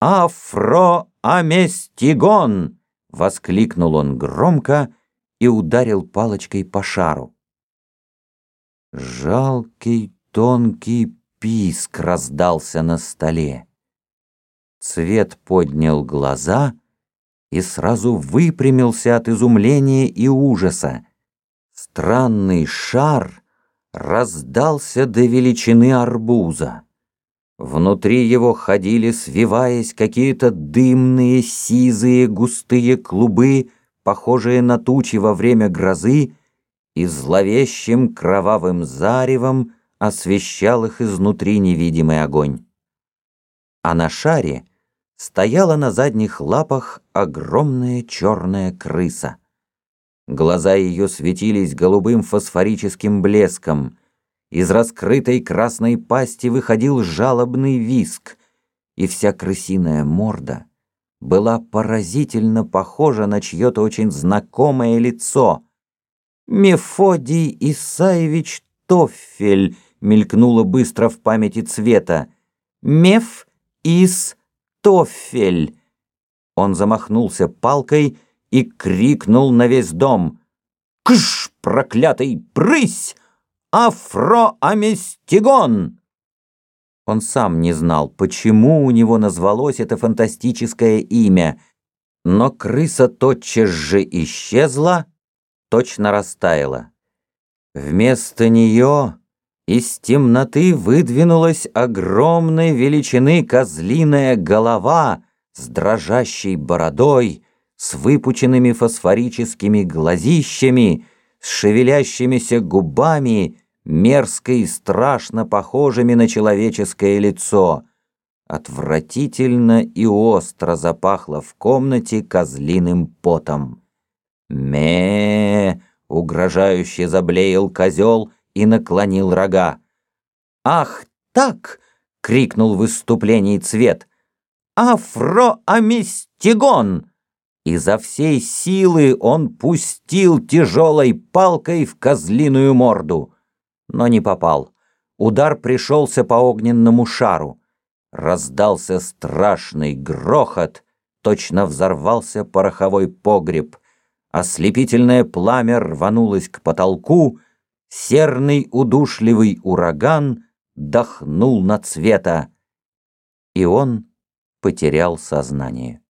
«Афроаместигон!» — воскликнул он громко и ударил палочкой по шару. Жалкий тонкий писк раздался на столе. Цвет поднял глаза и сразу выпрямился от изумления и ужаса. Странный шар раздался до величины арбуза. Внутри его ходили, свиваясь, какие-то дымные, сизые, густые клубы, похожие на тучи во время грозы, и зловещим кровавым заревом освещал их изнутри невидимый огонь. А на шаре стояла на задних лапах огромная черная крыса. Глаза ее светились голубым фосфорическим блеском — из раскрытой красной пасти выходил жалобный виск, и вся крысиная морда была поразительно похожа на чье-то очень знакомое лицо. «Мефодий Исаевич Тофель» мелькнуло быстро в памяти цвета. «Меф из Тофель». Он замахнулся палкой и крикнул на весь дом. «Кыш, проклятый, прысь!» Афроаместигон!» Он сам не знал, почему у него назвалось это фантастическое имя, но крыса тотчас же исчезла, точно растаяла. Вместо нее из темноты выдвинулась огромной величины козлиная голова с дрожащей бородой, с выпученными фосфорическими глазищами, с шевелящимися губами, мерзко и страшно похожими на человеческое лицо. Отвратительно и остро запахло в комнате козлиным потом. ме угрожающе заблеял козел и наклонил рога. «Ах, так!» — крикнул в выступлении цвет. «Афроамистигон!» Изо всей силы он пустил тяжелой палкой в козлиную морду, но не попал. Удар пришелся по огненному шару. Раздался страшный грохот, точно взорвался пороховой погреб. Ослепительное пламя рванулось к потолку, серный удушливый ураган дохнул на цвета, и он потерял сознание.